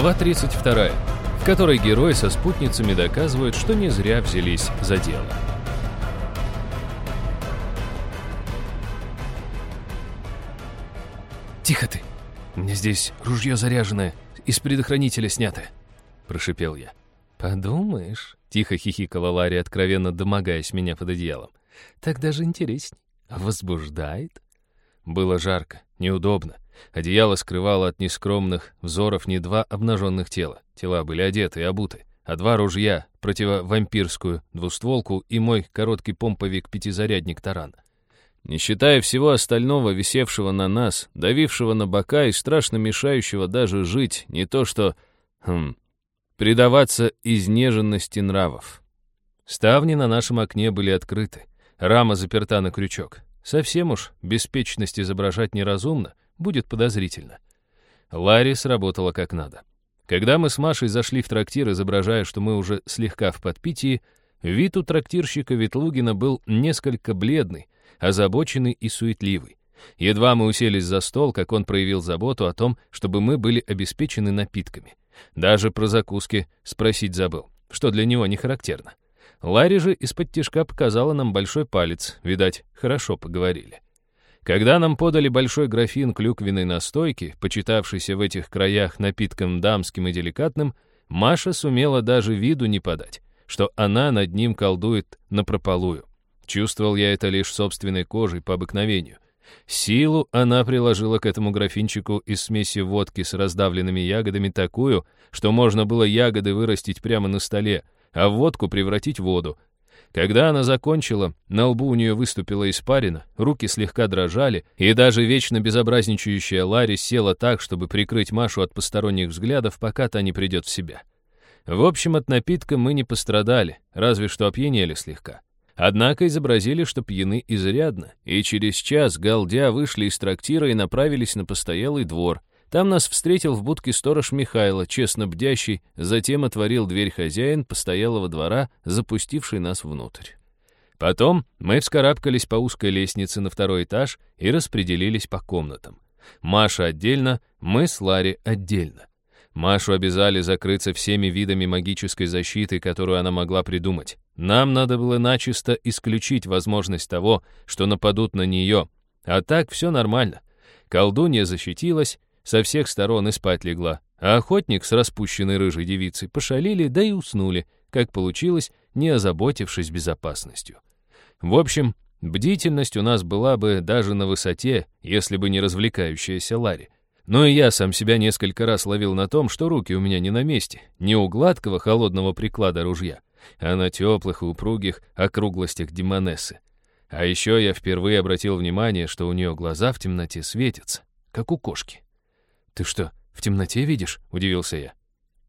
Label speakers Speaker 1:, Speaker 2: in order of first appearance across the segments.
Speaker 1: Глава 32, в которой герой со спутницами доказывают, что не зря взялись за дело. «Тихо ты! У меня здесь ружье заряженное, из предохранителя снятое!» — прошипел я. «Подумаешь!» — тихо хихикала Ларри, откровенно домогаясь меня под одеялом. «Так даже интересней. Возбуждает?» Было жарко, неудобно. Одеяло скрывало от нескромных взоров не два обнаженных тела. Тела были одеты и обуты, а два ружья, противовампирскую двустволку и мой короткий помповик-пятизарядник таран. Не считая всего остального, висевшего на нас, давившего на бока и страшно мешающего даже жить, не то что... Хм, предаваться изнеженности нравов. Ставни на нашем окне были открыты, рама заперта на крючок. Совсем уж беспечность изображать неразумно, будет подозрительно. Ларри сработала как надо. Когда мы с Машей зашли в трактир, изображая, что мы уже слегка в подпитии, вид у трактирщика Ветлугина был несколько бледный, озабоченный и суетливый. Едва мы уселись за стол, как он проявил заботу о том, чтобы мы были обеспечены напитками. Даже про закуски спросить забыл, что для него не характерно. Ларри же из-под тишка показала нам большой палец, видать, хорошо поговорили. Когда нам подали большой графин клюквенной настойки, почитавшейся в этих краях напитком дамским и деликатным, Маша сумела даже виду не подать, что она над ним колдует напропалую. Чувствовал я это лишь собственной кожей по обыкновению. Силу она приложила к этому графинчику из смеси водки с раздавленными ягодами такую, что можно было ягоды вырастить прямо на столе, а водку превратить в воду, когда она закончила, на лбу у нее выступила испарина, руки слегка дрожали, и даже вечно безобразничающая Ларри села так, чтобы прикрыть Машу от посторонних взглядов, пока та не придет в себя. В общем, от напитка мы не пострадали, разве что опьянели слегка. Однако изобразили, что пьяны изрядно, и через час галдя вышли из трактира и направились на постоялый двор, там нас встретил в будке сторож Михайло, честно бдящий, затем отворил дверь хозяин постоялого двора, запустивший нас внутрь. Потом мы вскарабкались по узкой лестнице на второй этаж и распределились по комнатам. Маша отдельно, мы с Ларри отдельно. Машу обязали закрыться всеми видами магической защиты, которую она могла придумать. Нам надо было начисто исключить возможность того, что нападут на нее. А так все нормально. Колдунья защитилась, со всех сторон и спать легла, а охотник с распущенной рыжей девицей пошалили, да и уснули, как получилось, не озаботившись безопасностью. В общем, бдительность у нас была бы даже на высоте, если бы не развлекающаяся Ларри. Но и я сам себя несколько раз ловил на том, что руки у меня не на месте, не у гладкого холодного приклада ружья, а на теплых и упругих округлостях демонессы. А еще я впервые обратил внимание, что у нее глаза в темноте светятся, как у кошки. «Ты что, в темноте видишь?» — удивился я.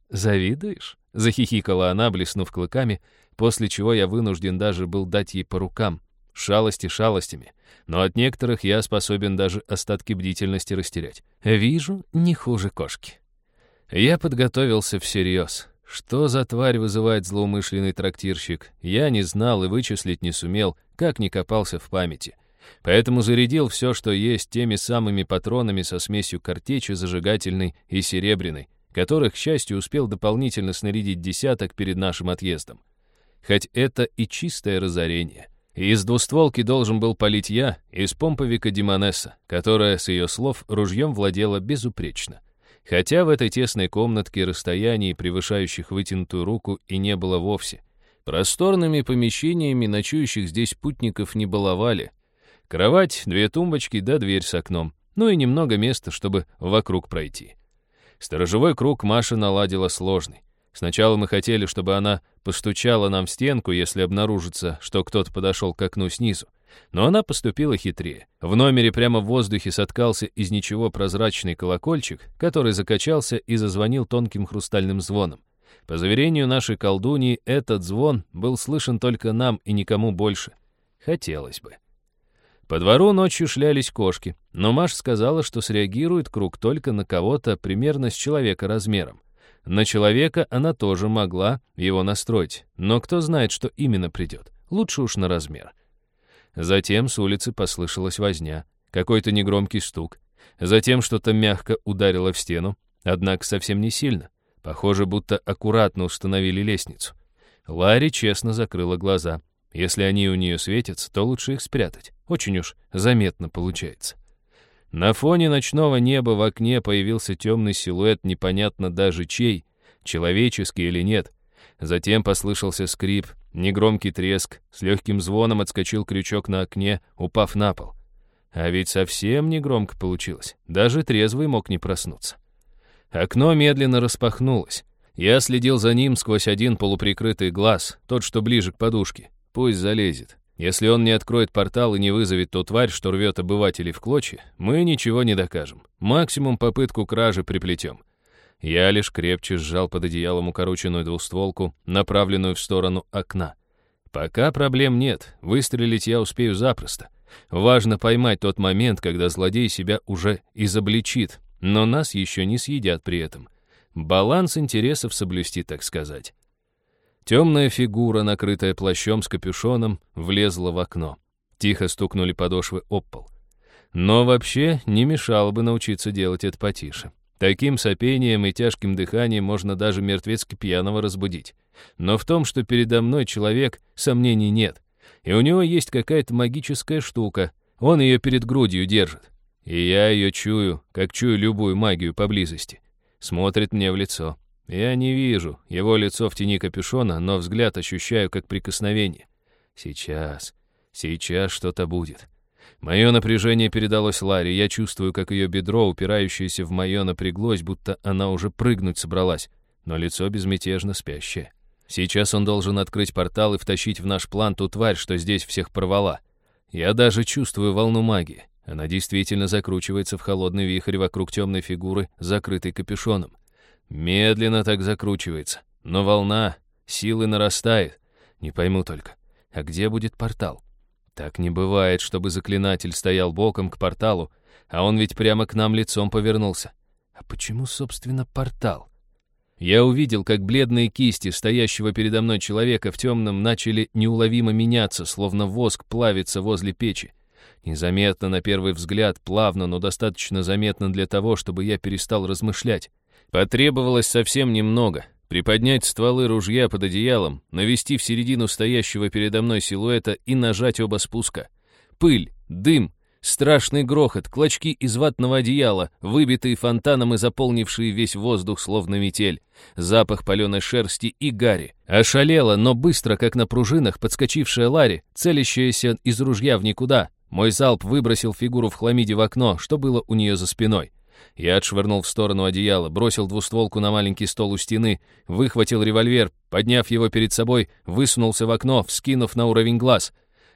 Speaker 1: «Завидуешь?» — захихикала она, блеснув клыками, после чего я вынужден даже был дать ей по рукам. Шалости шалостями. Но от некоторых я способен даже остатки бдительности растерять. Вижу, не хуже кошки. Я подготовился всерьез. Что за тварь вызывает злоумышленный трактирщик, я не знал и вычислить не сумел, как не копался в памяти. Поэтому зарядил все, что есть, теми самыми патронами со смесью картечи, зажигательной и серебряной, которых, к счастью, успел дополнительно снарядить десяток перед нашим отъездом. Хоть это и чистое разорение. Из двустволки должен был полить я, из помповика Димонесса, которая, с ее слов, ружьем владела безупречно. Хотя в этой тесной комнатке расстояний, превышающих вытянутую руку, и не было вовсе. Просторными помещениями ночующих здесь путников не баловали, Кровать, две тумбочки да дверь с окном. Ну и немного места, чтобы вокруг пройти. Сторожевой круг Маша наладила сложный. Сначала мы хотели, чтобы она постучала нам в стенку, если обнаружится, что кто-то подошел к окну снизу. Но она поступила хитрее. В номере прямо в воздухе соткался из ничего прозрачный колокольчик, который закачался и зазвонил тонким хрустальным звоном. По заверению нашей колдуньи, этот звон был слышен только нам и никому больше. Хотелось бы. По двору ночью шлялись кошки, но Маш сказала, что среагирует круг только на кого-то примерно с человека размером. На человека она тоже могла его настроить, но кто знает, что именно придет. Лучше уж на размер. Затем с улицы послышалась возня, какой-то негромкий стук. Затем что-то мягко ударило в стену, однако совсем не сильно. Похоже, будто аккуратно установили лестницу. Ларри честно закрыла глаза. Если они у нее светятся, то лучше их спрятать. Очень уж заметно получается. На фоне ночного неба в окне появился темный силуэт, непонятно даже чей, человеческий или нет. Затем послышался скрип, негромкий треск, с легким звоном отскочил крючок на окне, упав на пол. А ведь совсем негромко получилось, даже трезвый мог не проснуться. Окно медленно распахнулось. Я следил за ним сквозь один полуприкрытый глаз, тот, что ближе к подушке. Пусть залезет. Если он не откроет портал и не вызовет ту тварь, что рвет обывателей в клочья, мы ничего не докажем. Максимум попытку кражи приплетем. Я лишь крепче сжал под одеялом укороченную двустволку, направленную в сторону окна. Пока проблем нет, выстрелить я успею запросто. Важно поймать тот момент, когда злодей себя уже изобличит, но нас еще не съедят при этом. Баланс интересов соблюсти, так сказать. Темная фигура, накрытая плащом с капюшоном, влезла в окно. Тихо стукнули подошвы об пол. Но вообще не мешало бы научиться делать это потише. Таким сопением и тяжким дыханием можно даже мертвецки пьяного разбудить. Но в том, что передо мной человек, сомнений нет. И у него есть какая-то магическая штука. Он ее перед грудью держит. И я ее чую, как чую любую магию поблизости. Смотрит мне в лицо. Я не вижу его лицо в тени капюшона, но взгляд ощущаю как прикосновение. Сейчас, сейчас что-то будет. Мое напряжение передалось Ларе. Я чувствую, как ее бедро, упирающееся в мое, напряглось, будто она уже прыгнуть собралась, но лицо безмятежно спящее. Сейчас он должен открыть портал и втащить в наш план ту тварь, что здесь всех порвала. Я даже чувствую волну магии. Она действительно закручивается в холодный вихрь вокруг темной фигуры, закрытой капюшоном. Медленно так закручивается. Но волна силы нарастает. Не пойму только, а где будет портал? Так не бывает, чтобы заклинатель стоял боком к порталу, а он ведь прямо к нам лицом повернулся. А почему, собственно, портал? Я увидел, как бледные кисти стоящего передо мной человека в темном начали неуловимо меняться, словно воск плавится возле печи. Незаметно на первый взгляд, плавно, но достаточно заметно для того, чтобы я перестал размышлять. Потребовалось совсем немного. Приподнять стволы ружья под одеялом, навести в середину стоящего передо мной силуэта и нажать оба спуска. Пыль, дым, страшный грохот, клочки из ватного одеяла, выбитые фонтаном и заполнившие весь воздух, словно метель, запах паленой шерсти и гари. Ошалела, но быстро, как на пружинах, подскочившая Ларри, целящаяся из ружья в никуда. Мой залп выбросил фигуру в хламиде в окно, что было у нее за спиной. Я отшвырнул в сторону одеяла, бросил двустволку на маленький стол у стены, выхватил револьвер, подняв его перед собой, высунулся в окно, вскинув на уровень глаз.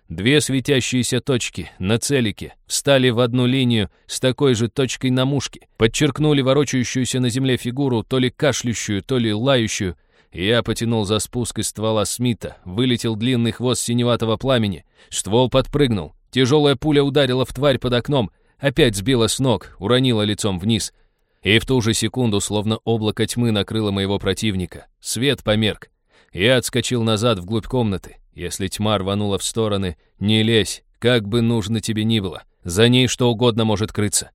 Speaker 1: Две светящиеся точки на целике встали в одну линию с такой же точкой на мушке, подчеркнули ворочающуюся на земле фигуру, то ли кашляющую, то ли лающую. Я потянул за спуск из ствола Смита, вылетел длинный хвост синеватого пламени, ствол подпрыгнул, тяжелая пуля ударила в тварь под окном — опять сбила с ног, уронила лицом вниз. И в ту же секунду, словно облако тьмы накрыло моего противника. Свет померк. Я отскочил назад вглубь комнаты. Если тьма рванула в стороны, не лезь, как бы нужно тебе ни было. За ней что угодно может крыться.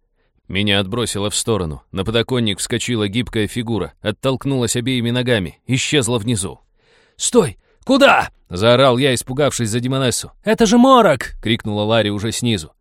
Speaker 1: Меня отбросило в сторону. На подоконник вскочила гибкая фигура, оттолкнулась обеими ногами, исчезла внизу. «Стой! Куда?» — заорал я, испугавшись за Демонессу. «Это же морок!» — крикнула Ларри уже снизу.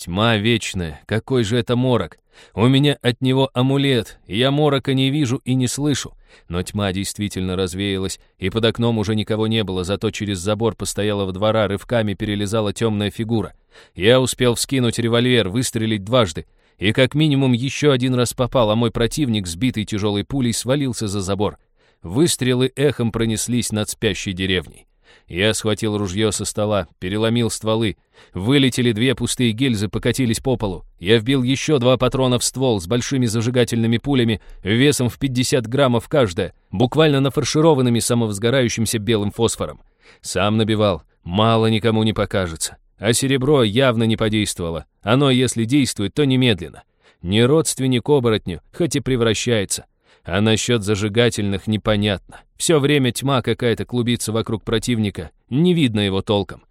Speaker 1: Тьма вечная, какой же это морок? У меня от него амулет, я морока не вижу и не слышу. Но тьма действительно развеялась, и под окном уже никого не было, зато через забор постоялого двора рывками перелезала темная фигура. Я успел вскинуть револьвер, выстрелить дважды, и как минимум еще один раз попал, а мой противник, сбитый тяжелой пулей, свалился за забор. Выстрелы эхом пронеслись над спящей деревней. Я схватил ружье со стола, переломил стволы. Вылетели две пустые гильзы, покатились по полу. Я вбил еще два патрона в ствол с большими зажигательными пулями, весом в 50 граммов каждая, буквально нафаршированными самовзгорающимся белым фосфором. Сам набивал, мало никому не покажется. А серебро явно не подействовало. Оно, если действует, то немедленно. Не родственник оборотню, хоть и превращается. А насчет зажигательных непонятно. Все время тьма какая-то клубится вокруг противника, не видно его толком.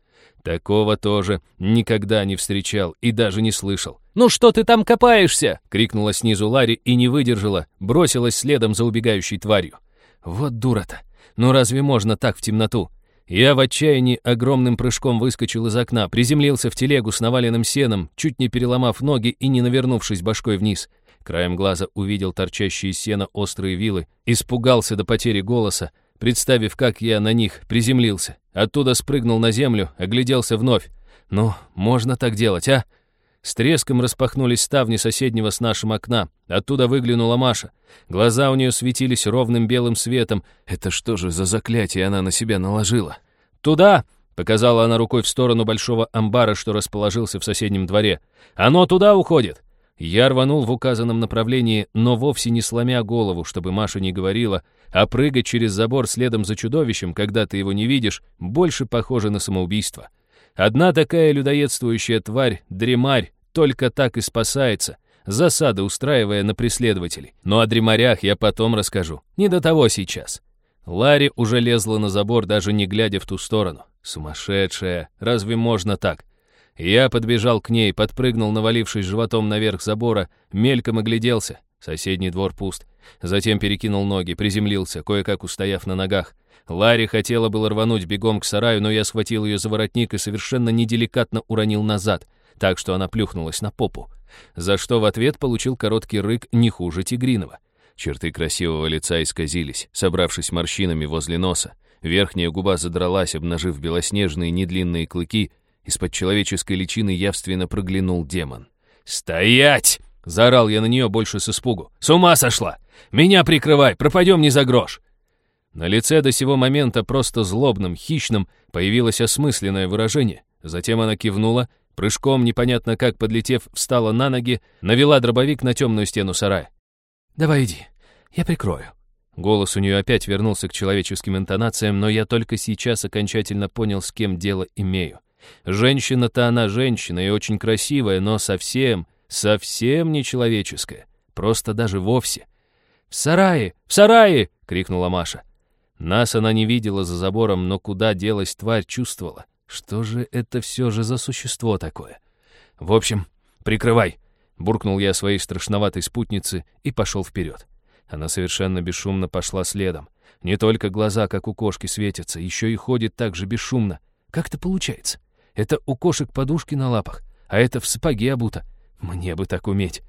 Speaker 1: Такого тоже никогда не встречал и даже не слышал. «Ну что ты там копаешься?» — крикнула снизу Ларри и не выдержала, бросилась следом за убегающей тварью. «Вот дура-то! Ну разве можно так в темноту?» Я в отчаянии огромным прыжком выскочил из окна, приземлился в телегу с наваленным сеном, чуть не переломав ноги и не навернувшись башкой вниз. Краем глаза увидел торчащие сена острые вилы, испугался до потери голоса, представив, как я на них приземлился. Оттуда спрыгнул на землю, огляделся вновь. Ну, можно так делать, а? С треском распахнулись ставни соседнего с нашим окна. Оттуда выглянула Маша. Глаза у нее светились ровным белым светом. Это что же за заклятие она на себя наложила? «Туда!» — показала она рукой в сторону большого амбара, что расположился в соседнем дворе. «Оно туда уходит!» Я рванул в указанном направлении, но вовсе не сломя голову, чтобы Маша не говорила, а прыгать через забор следом за чудовищем, когда ты его не видишь, больше похоже на самоубийство. Одна такая людоедствующая тварь, дремарь, только так и спасается, засады устраивая на преследователей. Но о дремарях я потом расскажу, не до того сейчас. Ларри уже лезла на забор, даже не глядя в ту сторону. Сумасшедшая, разве можно так? Я подбежал к ней, подпрыгнул, навалившись животом наверх забора, мельком огляделся. Соседний двор пуст. Затем перекинул ноги, приземлился, кое-как устояв на ногах. Ларри хотела было рвануть бегом к сараю, но я схватил ее за воротник и совершенно неделикатно уронил назад, так что она плюхнулась на попу. За что в ответ получил короткий рык не хуже тигриного. Черты красивого лица исказились, собравшись морщинами возле носа. Верхняя губа задралась, обнажив белоснежные недлинные клыки. Из-под человеческой личины явственно проглянул демон. «Стоять!» — заорал я на нее больше с испугу. «С ума сошла! Меня прикрывай, пропадем не за грош!» На лице до сего момента просто злобным, хищным появилось осмысленное выражение. Затем она кивнула, прыжком, непонятно как подлетев, встала на ноги, навела дробовик на темную стену сарая. «Давай иди, я прикрою». Голос у нее опять вернулся к человеческим интонациям, но я только сейчас окончательно понял, с кем дело имею. Женщина-то она женщина и очень красивая, но совсем, совсем не человеческая. Просто даже вовсе. «В сарае! В сарае!» — крикнула Маша. Нас она не видела за забором, но куда делась тварь, чувствовала. Что же это все же за существо такое? В общем, прикрывай, буркнул я своей страшноватой спутнице и пошел вперед. Она совершенно бесшумно пошла следом. Не только глаза, как у кошки, светятся, еще и ходит так же бесшумно. Как это получается? Это у кошек подушки на лапах, а это в сапоге обуто. Мне бы так уметь.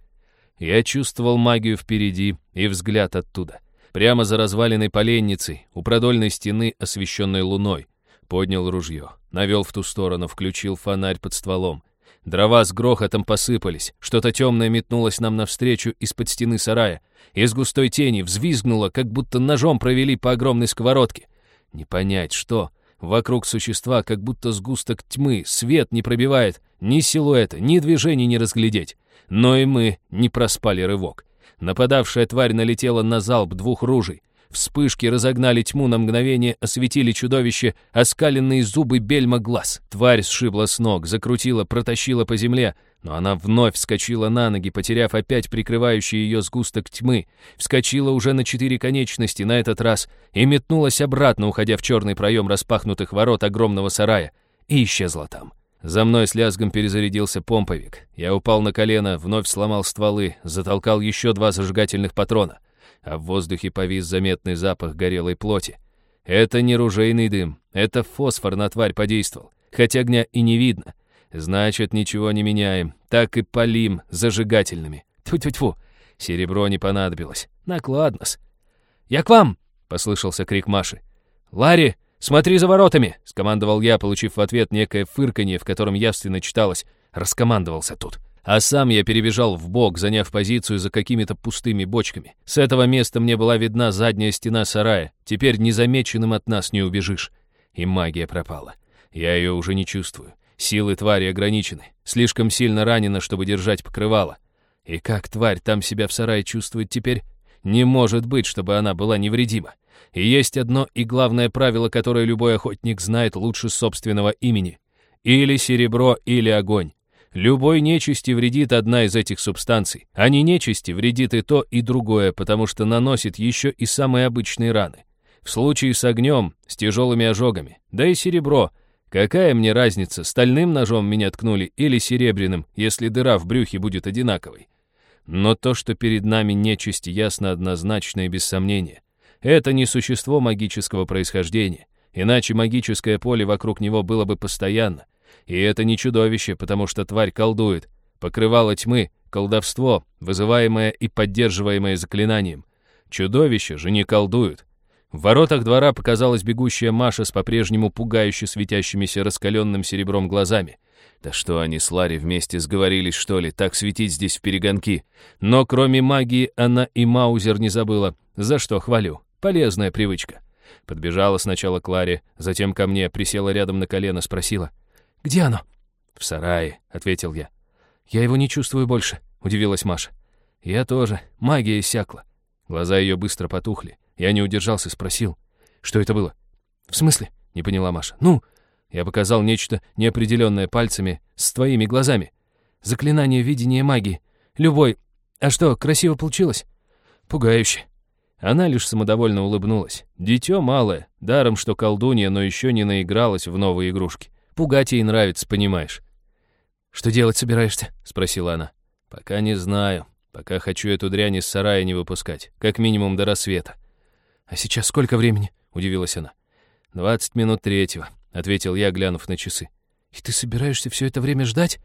Speaker 1: Я чувствовал магию впереди и взгляд оттуда — Прямо за разваленной поленницей, у продольной стены, освещенной луной. Поднял ружье, навел в ту сторону, включил фонарь под стволом. Дрова с грохотом посыпались, что-то темное метнулось нам навстречу из-под стены сарая. Из густой тени взвизгнуло, как будто ножом провели по огромной сковородке. Не понять, что. Вокруг существа как будто сгусток тьмы, свет не пробивает, ни силуэта, ни движений не разглядеть. Но и мы не проспали рывок. Нападавшая тварь налетела на залп двух ружей. Вспышки разогнали тьму на мгновение, осветили чудовище, оскаленные зубы бельма глаз. Тварь сшибла с ног, закрутила, протащила по земле, но она вновь вскочила на ноги, потеряв опять прикрывающий ее сгусток тьмы. Вскочила уже на четыре конечности на этот раз и метнулась обратно, уходя в черный проем распахнутых ворот огромного сарая, и исчезла там. За мной с лязгом перезарядился помповик. Я упал на колено, вновь сломал стволы, затолкал еще два зажигательных патрона. А в воздухе повис заметный запах горелой плоти. Это не ружейный дым, это фосфор на тварь подействовал, хоть огня и не видно. Значит, ничего не меняем, так и полим зажигательными. Тьфу-тьфу-тьфу, серебро не понадобилось. Накладно-с. «Я к вам!» — послышался крик Маши. «Ларри, «Смотри за воротами!» — скомандовал я, получив в ответ некое фырканье, в котором явственно читалось «раскомандовался тут». А сам я перебежал в бок, заняв позицию за какими-то пустыми бочками. С этого места мне была видна задняя стена сарая. Теперь незамеченным от нас не убежишь. И магия пропала. Я ее уже не чувствую. Силы твари ограничены. Слишком сильно ранена, чтобы держать покрывало. И как тварь там себя в сарае чувствует теперь? Не может быть, чтобы она была невредима. И есть одно и главное правило, которое любой охотник знает лучше собственного имени. Или серебро, или огонь. Любой нечисти вредит одна из этих субстанций, а не нечисти вредит и то, и другое, потому что наносит еще и самые обычные раны. В случае с огнем, с тяжелыми ожогами, да и серебро, Какая мне разница, стальным ножом меня ткнули или серебряным, если дыра в брюхе будет одинаковой? Но то, что перед нами нечисть, ясно однозначно и без сомнения. Это не существо магического происхождения, иначе магическое поле вокруг него было бы постоянно. И это не чудовище, потому что тварь колдует. Покрывало тьмы, колдовство, вызываемое и поддерживаемое заклинанием. Чудовища же не колдуют. В воротах двора показалась бегущая Маша с по-прежнему пугающе светящимися раскаленным серебром глазами. Да что они с Ларри вместе сговорились, что ли, так светить здесь в перегонки. Но кроме магии она и Маузер не забыла, за что хвалю. Полезная привычка. Подбежала сначала к Ларе, затем ко мне, присела рядом на колено, спросила. «Где оно?» «В сарае», — ответил я. «Я его не чувствую больше», — удивилась Маша. «Я тоже. Магия иссякла». Глаза ее быстро потухли. Я не удержался, спросил. «Что это было?» «В смысле?» — не поняла Маша. «Ну?» Я показал нечто неопределенное пальцами с твоими глазами. Заклинание видения магии. Любой. А что, красиво получилось? Пугающе. Она лишь самодовольно улыбнулась. Дитё малое, даром что колдунья, но еще не наигралась в новые игрушки. Пугать ей нравится, понимаешь. «Что делать собираешься?» — спросила она. «Пока не знаю. Пока хочу эту дрянь из сарая не выпускать. Как минимум до рассвета». «А сейчас сколько времени?» — удивилась она. «Двадцать минут третьего», — ответил я, глянув на часы. «И ты собираешься все это время ждать?»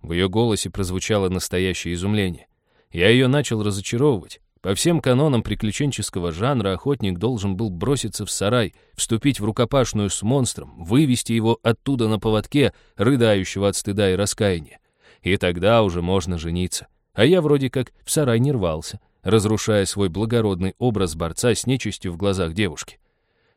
Speaker 1: В ее голосе прозвучало настоящее изумление. Я ее начал разочаровывать. По всем канонам приключенческого жанра охотник должен был броситься в сарай, вступить в рукопашную с монстром, вывести его оттуда на поводке, рыдающего от стыда и раскаяния. И тогда уже можно жениться. А я вроде как в сарай не рвался, разрушая свой благородный образ борца с нечистью в глазах девушки.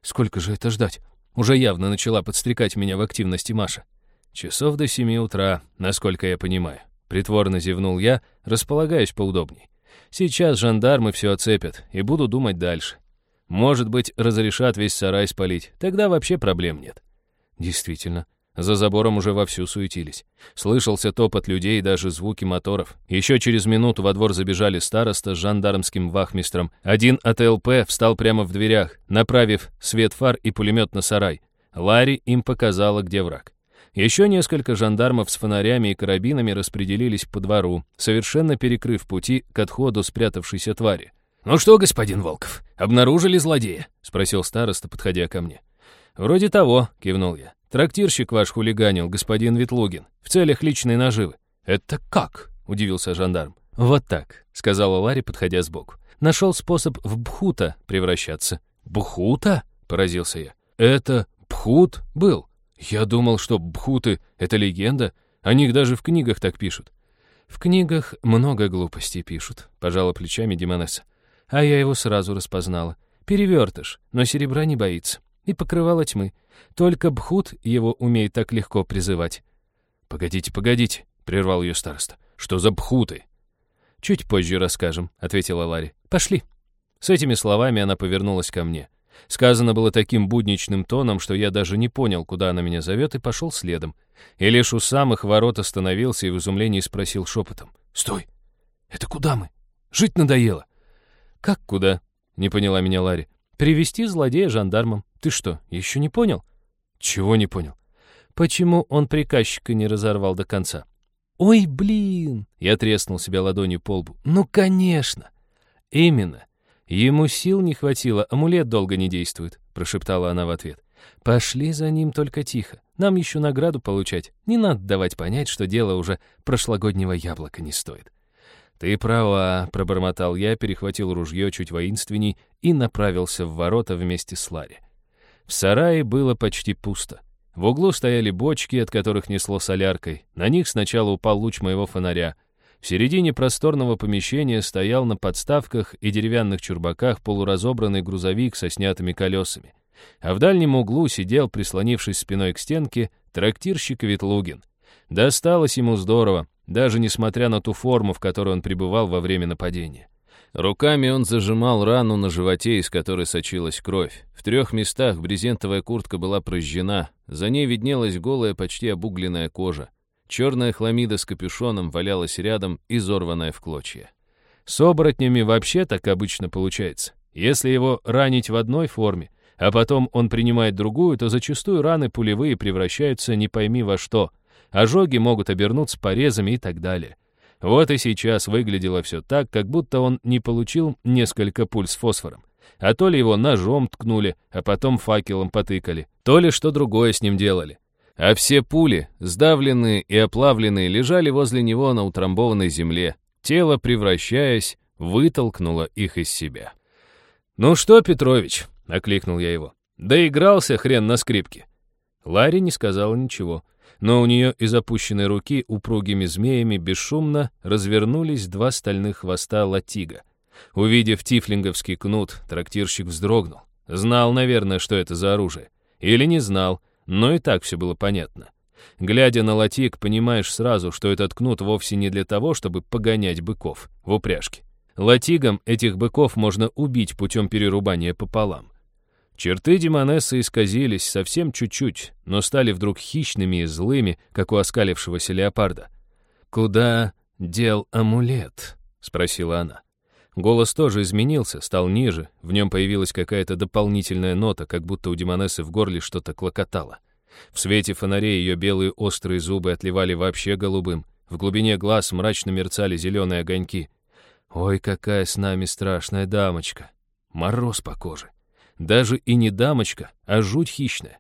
Speaker 1: Сколько же это ждать? Уже явно начала подстрекать меня в активности Маша. Часов до семи утра, насколько я понимаю. Притворно зевнул я, располагаясь поудобней. Сейчас жандармы все оцепят, и буду думать дальше. Может быть, разрешат весь сарай спалить, тогда вообще проблем нет. Действительно, за забором уже вовсю суетились. Слышался топот людей и даже звуки моторов. Еще через минуту во двор забежали староста с жандармским вахмистром. Один от ЛП встал прямо в дверях, направив свет фар и пулемет на сарай. Ларри им показала, где враг. Еще несколько жандармов с фонарями и карабинами распределились по двору, совершенно перекрыв пути к отходу спрятавшейся твари. «Ну что, господин Волков, обнаружили злодея?» — спросил староста, подходя ко мне. «Вроде того», — кивнул я. «Трактирщик ваш хулиганил, господин Ветлугин, в целях личной наживы». «Это как?» — удивился жандарм. «Вот так», — сказала Ларри, подходя сбоку. «Нашел способ в Бхута превращаться». «Бхута?» — поразился я. «Это Бхут был?» Я думал, что бхуты — это легенда, о них даже в книгах так пишут. В книгах много глупостей пишут, пожала плечами Демонесса. А я его сразу распознала. Перевертыш, но серебра не боится. И покрывала тьмы. Только бхут его умеет так легко призывать. «Погодите, погодите», — прервал ее староста. «Что за бхуты?» «Чуть позже расскажем», — ответила Ларри. «Пошли». С этими словами она повернулась ко мне. Сказано было таким будничным тоном, что я даже не понял, куда она меня зовет, и пошел следом. И лишь у самых ворот остановился и в изумлении спросил шепотом. «Стой! Это куда мы? Жить надоело!» «Как куда?» — не поняла меня Ларри. «Привести злодея жандармам. Ты что, еще не понял?» «Чего не понял?» «Почему он приказчика не разорвал до конца?» «Ой, блин!» — я треснул себя ладонью по лбу. «Ну, конечно!» «Именно. «Ему сил не хватило, амулет долго не действует», — прошептала она в ответ. «Пошли за ним только тихо. Нам еще награду получать. Не надо давать понять, что дело уже прошлогоднего яблока не стоит». «Ты права», — пробормотал я, перехватил ружье чуть воинственней и направился в ворота вместе с Ларри. В сарае было почти пусто. В углу стояли бочки, от которых несло соляркой. На них сначала упал луч моего фонаря — в середине просторного помещения стоял на подставках и деревянных чурбаках полуразобранный грузовик со снятыми колесами. А в дальнем углу сидел, прислонившись спиной к стенке, трактирщик Ветлугин. Досталось ему здорово, даже несмотря на ту форму, в которой он пребывал во время нападения. Руками он зажимал рану на животе, из которой сочилась кровь. В трех местах брезентовая куртка была прожжена, за ней виднелась голая, почти обугленная кожа. Черная хламида с капюшоном валялась рядом, изорванная в клочья. С оборотнями вообще так обычно получается. Если его ранить в одной форме, а потом он принимает другую, то зачастую раны пулевые превращаются не пойми во что. Ожоги могут обернуться порезами и так далее. Вот и сейчас выглядело все так, как будто он не получил несколько пуль с фосфором. А то ли его ножом ткнули, а потом факелом потыкали, то ли что другое с ним делали. А все пули, сдавленные и оплавленные, лежали возле него на утрамбованной земле. Тело, превращаясь, вытолкнуло их из себя. «Ну что, Петрович?» — окликнул я его. «Доигрался хрен на скрипке». Ларри не сказала ничего, но у нее из опущенной руки упругими змеями бесшумно развернулись два стальных хвоста латига. Увидев тифлинговский кнут, трактирщик вздрогнул. Знал, наверное, что это за оружие. Или не знал, но и так все было понятно. Глядя на латик, понимаешь сразу, что этот кнут вовсе не для того, чтобы погонять быков в упряжке. Латигом этих быков можно убить путем перерубания пополам. Черты Демонессы исказились совсем чуть-чуть, но стали вдруг хищными и злыми, как у оскалившегося леопарда. «Куда дел амулет?» — спросила она. Голос тоже изменился, стал ниже, в нем появилась какая-то дополнительная нота, как будто у Демонессы в горле что-то клокотало. В свете фонарей ее белые острые зубы отливали вообще голубым, в глубине глаз мрачно мерцали зеленые огоньки. «Ой, какая с нами страшная дамочка! Мороз по коже!» Даже и не дамочка, а жуть хищная.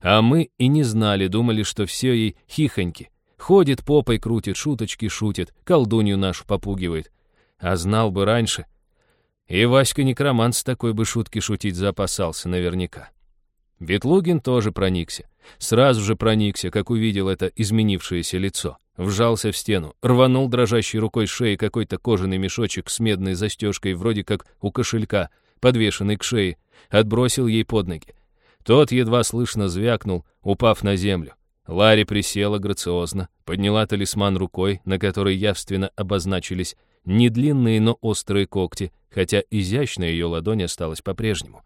Speaker 1: А мы и не знали, думали, что все ей хихоньки. Ходит попой, крутит, шуточки шутит, колдунью нашу попугивает. А знал бы раньше. И Васька Некромант с такой бы шутки шутить запасался наверняка. Ветлугин тоже проникся. Сразу же проникся, как увидел это изменившееся лицо. Вжался в стену, рванул дрожащей рукой шеи какой-то кожаный мешочек с медной застежкой, вроде как у кошелька, подвешенный к шее, отбросил ей под ноги. Тот едва слышно звякнул, упав на землю. Ларри присела грациозно, подняла талисман рукой, на которой явственно обозначились не длинные, но острые когти, хотя изящная ее ладонь осталась по-прежнему.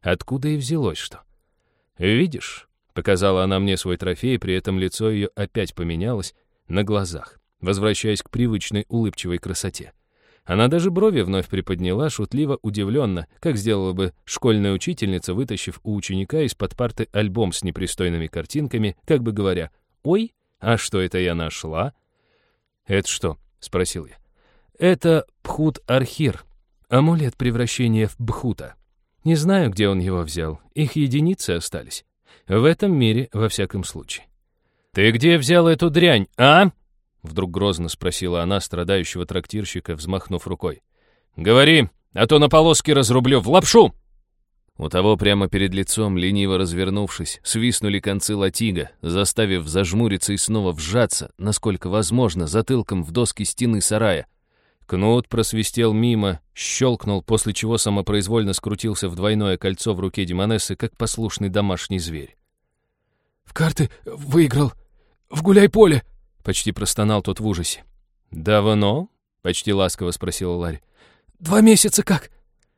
Speaker 1: Откуда и взялось что? «Видишь?» — показала она мне свой трофей, при этом лицо ее опять поменялось на глазах, возвращаясь к привычной улыбчивой красоте. Она даже брови вновь приподняла, шутливо, удивленно, как сделала бы школьная учительница, вытащив у ученика из-под парты альбом с непристойными картинками, как бы говоря, «Ой, а что это я нашла?» «Это что?» — спросил я. «Это Пхут-Архир, амулет превращения в Бхута. Не знаю, где он его взял, их единицы остались. В этом мире, во всяком случае». «Ты где взял эту дрянь, а?» Вдруг грозно спросила она страдающего трактирщика, взмахнув рукой. «Говори, а то на полоски разрублю в лапшу!» У того прямо перед лицом, лениво развернувшись, свистнули концы латига, заставив зажмуриться и снова вжаться, насколько возможно, затылком в доски стены сарая. Кнут просвистел мимо, щелкнул, после чего самопроизвольно скрутился в двойное кольцо в руке Демонессы, как послушный домашний зверь.
Speaker 2: «В карты выиграл! В гуляй-поле!»
Speaker 1: Почти простонал тот в ужасе. «Давно?» — почти ласково спросила Ларри.
Speaker 2: «Два месяца как?»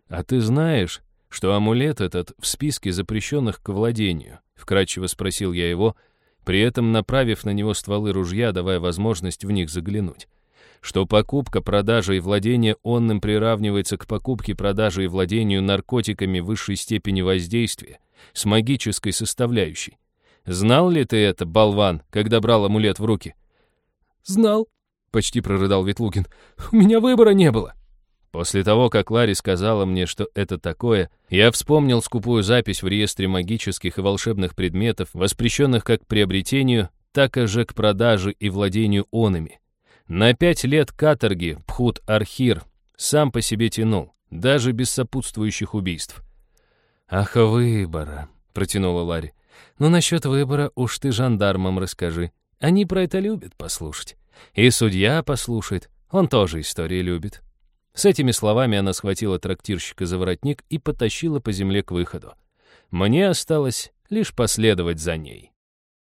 Speaker 1: «А ты знаешь, что амулет этот в списке запрещенных к владению?» — вкратчиво спросил я его, при этом направив на него стволы ружья, давая возможность в них заглянуть. Что покупка, продажа и владение онным приравнивается к покупке, продаже и владению наркотиками высшей степени воздействия с магической составляющей. Знал ли ты это, болван, когда брал амулет в руки?»
Speaker 2: «Знал», — почти прорыдал Ветлугин. «У меня выбора не было».
Speaker 1: После того, как Ларри сказала мне, что это такое, я вспомнил скупую запись в реестре магических и волшебных предметов, воспрещенных как к приобретению, так и же к продаже и владению онами. На пять лет каторги Пхут-Архир сам по себе тянул, даже без сопутствующих убийств.
Speaker 2: «Ах, выбора», — протянула Ларри. «Ну, насчет выбора уж ты жандармам расскажи. Они про это любят послушать. И судья послушает, он тоже истории любит. С этими словами она схватила трактирщика за воротник и потащила по земле к выходу. Мне осталось лишь последовать за ней.